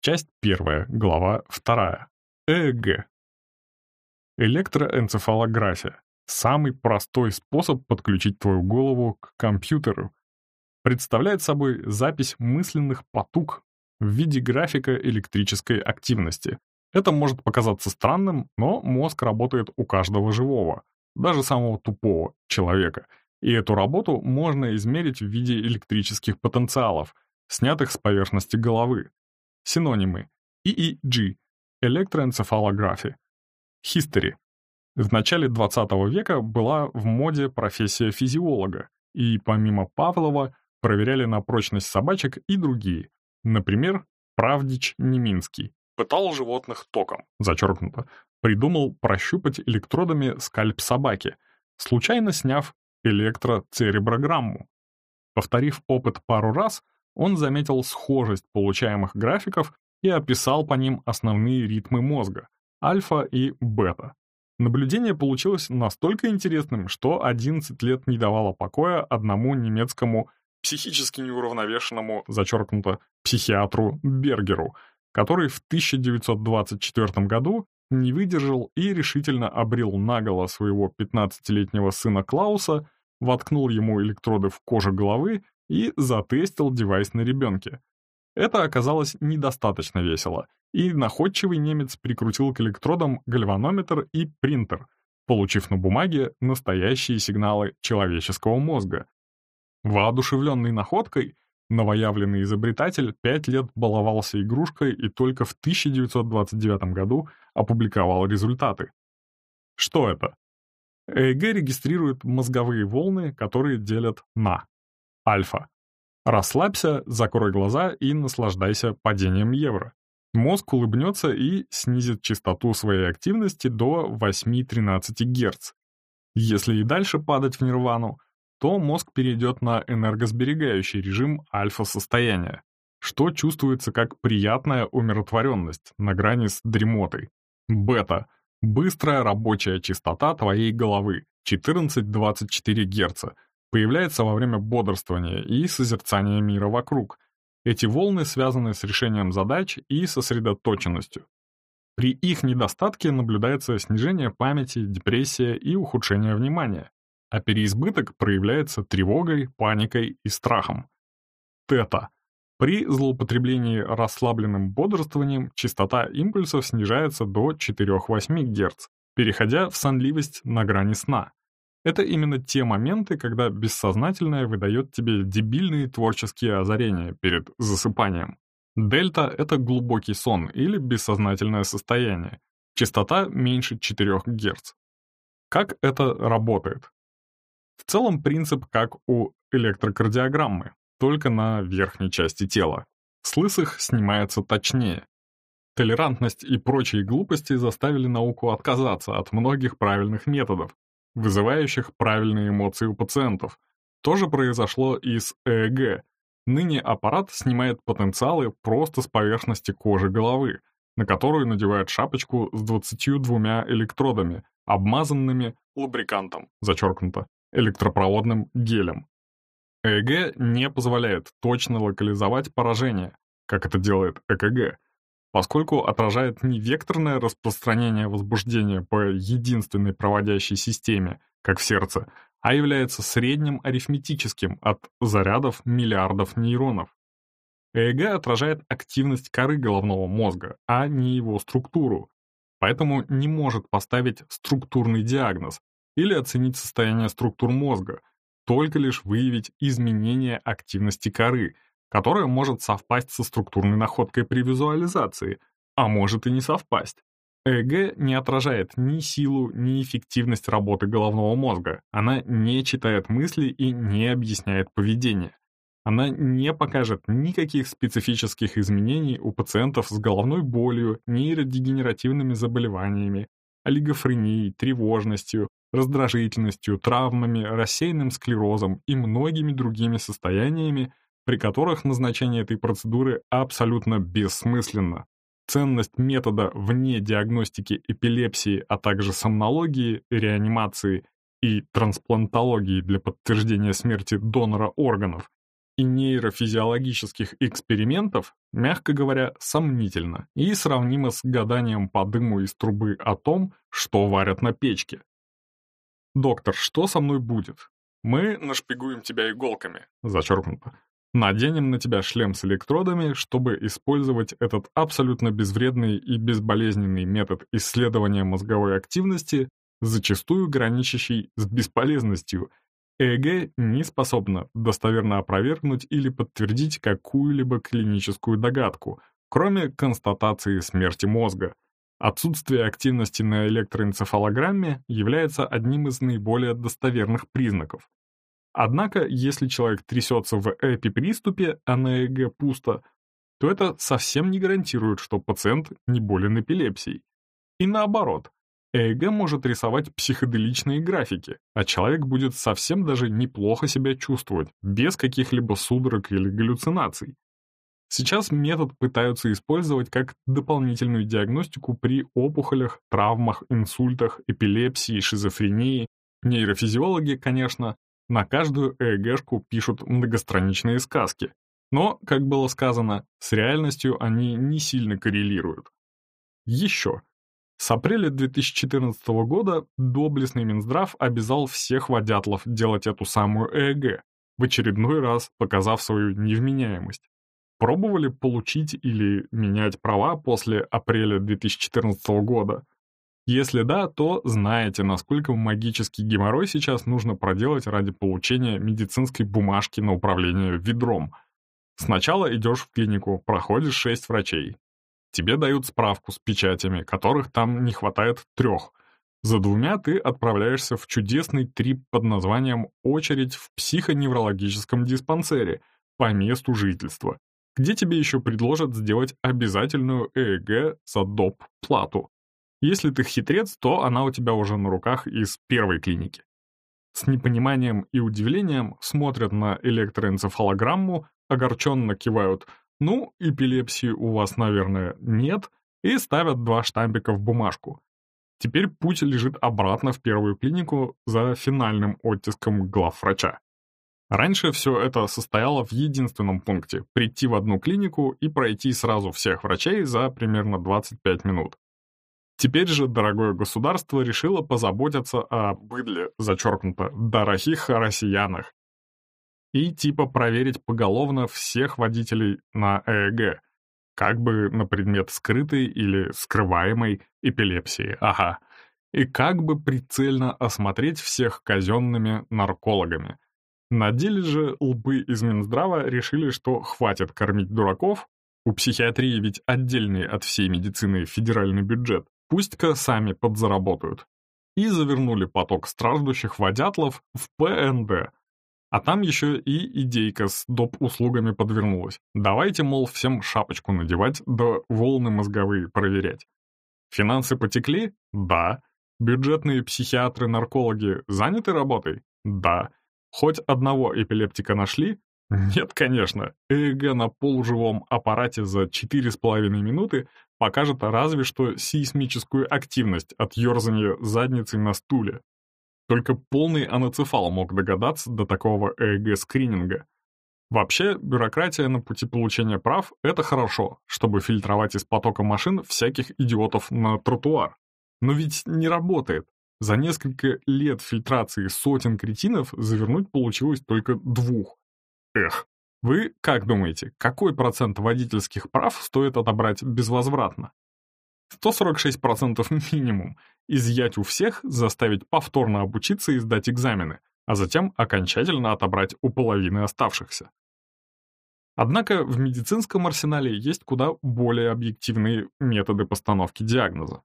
Часть 1, глава 2. ЭЭГ. Электроэнцефалография. Самый простой способ подключить твою голову к компьютеру. Представляет собой запись мысленных потуг в виде графика электрической активности. Это может показаться странным, но мозг работает у каждого живого, даже самого тупого человека. И эту работу можно измерить в виде электрических потенциалов, снятых с поверхности головы. Синонимы. EEG – электроэнцефалография. History. В начале 20 века была в моде профессия физиолога, и помимо Павлова проверяли на прочность собачек и другие. Например, Правдич Неминский. Пытал животных током, зачеркнуто. Придумал прощупать электродами скальп собаки, случайно сняв электроцереброграмму. Повторив опыт пару раз, он заметил схожесть получаемых графиков и описал по ним основные ритмы мозга — альфа и бета. Наблюдение получилось настолько интересным, что 11 лет не давало покоя одному немецкому психически неуравновешенному, зачеркнуто, психиатру Бергеру, который в 1924 году не выдержал и решительно обрел наголо своего 15-летнего сына Клауса, воткнул ему электроды в кожу головы и затестил девайс на ребенке. Это оказалось недостаточно весело, и находчивый немец прикрутил к электродам гальванометр и принтер, получив на бумаге настоящие сигналы человеческого мозга. Воодушевленный находкой, новоявленный изобретатель пять лет баловался игрушкой и только в 1929 году опубликовал результаты. Что это? ЭЭГ регистрирует мозговые волны, которые делят на Альфа. Расслабься, закрой глаза и наслаждайся падением евро. Мозг улыбнется и снизит частоту своей активности до 8-13 Гц. Если и дальше падать в нирвану, то мозг перейдет на энергосберегающий режим альфа-состояния, что чувствуется как приятная умиротворенность на грани с дремотой. Бета — быстрая рабочая частота твоей головы, 14-24 Гц, появляется во время бодрствования и созерцания мира вокруг. Эти волны связаны с решением задач и сосредоточенностью. При их недостатке наблюдается снижение памяти, депрессия и ухудшение внимания, а переизбыток проявляется тревогой, паникой и страхом. Тета. При злоупотреблении расслабленным бодрствованием частота импульсов снижается до 4-8 Гц, переходя в сонливость на грани сна. Это именно те моменты, когда бессознательное выдает тебе дебильные творческие озарения перед засыпанием. Дельта — это глубокий сон или бессознательное состояние. Частота меньше 4 Гц. Как это работает? В целом принцип как у электрокардиограммы, только на верхней части тела. С лысых снимается точнее. Толерантность и прочие глупости заставили науку отказаться от многих правильных методов, вызывающих правильные эмоции у пациентов. То же произошло и с ЭЭГ. Ныне аппарат снимает потенциалы просто с поверхности кожи головы, на которую надевают шапочку с 22 электродами, обмазанными лубрикантом, зачеркнуто, электропроводным гелем. ЭЭГ не позволяет точно локализовать поражение, как это делает ЭКГ, поскольку отражает не векторное распространение возбуждения по единственной проводящей системе, как в сердце, а является средним арифметическим от зарядов миллиардов нейронов. ЭЭГ отражает активность коры головного мозга, а не его структуру, поэтому не может поставить структурный диагноз или оценить состояние структур мозга, только лишь выявить изменение активности коры – которая может совпасть со структурной находкой при визуализации, а может и не совпасть. ЭЭГ не отражает ни силу, ни эффективность работы головного мозга. Она не читает мысли и не объясняет поведение. Она не покажет никаких специфических изменений у пациентов с головной болью, нейродегенеративными заболеваниями, олигофренией, тревожностью, раздражительностью, травмами, рассеянным склерозом и многими другими состояниями, при которых назначение этой процедуры абсолютно бессмысленно. Ценность метода вне диагностики эпилепсии, а также сомнологии, реанимации и трансплантологии для подтверждения смерти донора органов и нейрофизиологических экспериментов, мягко говоря, сомнительно и сравнимо с гаданием по дыму из трубы о том, что варят на печке. «Доктор, что со мной будет? Мы нашпигуем тебя иголками», зачеркнуто. Наденем на тебя шлем с электродами, чтобы использовать этот абсолютно безвредный и безболезненный метод исследования мозговой активности, зачастую граничащий с бесполезностью. ЭЭГ не способна достоверно опровергнуть или подтвердить какую-либо клиническую догадку, кроме констатации смерти мозга. Отсутствие активности на электроэнцефалограмме является одним из наиболее достоверных признаков. Однако, если человек трясется в эпиприступе, а на ЭГ пусто, то это совсем не гарантирует, что пациент не болен эпилепсией. И наоборот, ЭЭГ может рисовать психоделичные графики, а человек будет совсем даже неплохо себя чувствовать, без каких-либо судорог или галлюцинаций. Сейчас метод пытаются использовать как дополнительную диагностику при опухолях, травмах, инсультах, эпилепсии, шизофрении. Нейрофизиологи, конечно, на каждую ЭЭГшку пишут многостраничные сказки. Но, как было сказано, с реальностью они не сильно коррелируют. Еще. С апреля 2014 года доблестный Минздрав обязал всех водятлов делать эту самую ЭЭГ, в очередной раз показав свою невменяемость. Пробовали получить или менять права после апреля 2014 года – если да, то знаете, насколько магический геморрой сейчас нужно проделать ради получения медицинской бумажки на управление ведром. Сначала идешь в клинику, проходишь шесть врачей. Тебе дают справку с печатями, которых там не хватает трех. За двумя ты отправляешься в чудесный трип под названием «Очередь в психоневрологическом диспансере» по месту жительства, где тебе еще предложат сделать обязательную ЭЭГ за доп. плату. Если ты хитрец, то она у тебя уже на руках из первой клиники. С непониманием и удивлением смотрят на электроэнцефалограмму, огорченно кивают «ну, эпилепсии у вас, наверное, нет» и ставят два штампика в бумажку. Теперь путь лежит обратно в первую клинику за финальным оттиском главврача. Раньше все это состояло в единственном пункте — прийти в одну клинику и пройти сразу всех врачей за примерно 25 минут. Теперь же дорогое государство решило позаботиться о быдле, зачеркнуто, дорогих россиянах. И типа проверить поголовно всех водителей на ЭЭГ, как бы на предмет скрытой или скрываемой эпилепсии, ага. И как бы прицельно осмотреть всех казенными наркологами. На деле же лбы из Минздрава решили, что хватит кормить дураков, у психиатрии ведь отдельный от всей медицины федеральный бюджет, Пусть-ка сами подзаработают. И завернули поток страждущих водятлов в ПНД. А там еще и идейка с доп. услугами подвернулась. Давайте, мол, всем шапочку надевать, да волны мозговые проверять. Финансы потекли? Да. Бюджетные психиатры-наркологи заняты работой? Да. Хоть одного эпилептика нашли? Нет, конечно. ЭЭГ на полуживом аппарате за 4,5 минуты покажет разве что сейсмическую активность от ерзания задницей на стуле. Только полный аноцефал мог догадаться до такого ЭЭГ-скрининга. Вообще, бюрократия на пути получения прав — это хорошо, чтобы фильтровать из потока машин всяких идиотов на тротуар. Но ведь не работает. За несколько лет фильтрации сотен кретинов завернуть получилось только двух. Эх, вы как думаете, какой процент водительских прав стоит отобрать безвозвратно? 146% минимум. Изъять у всех, заставить повторно обучиться и сдать экзамены, а затем окончательно отобрать у половины оставшихся. Однако в медицинском арсенале есть куда более объективные методы постановки диагноза.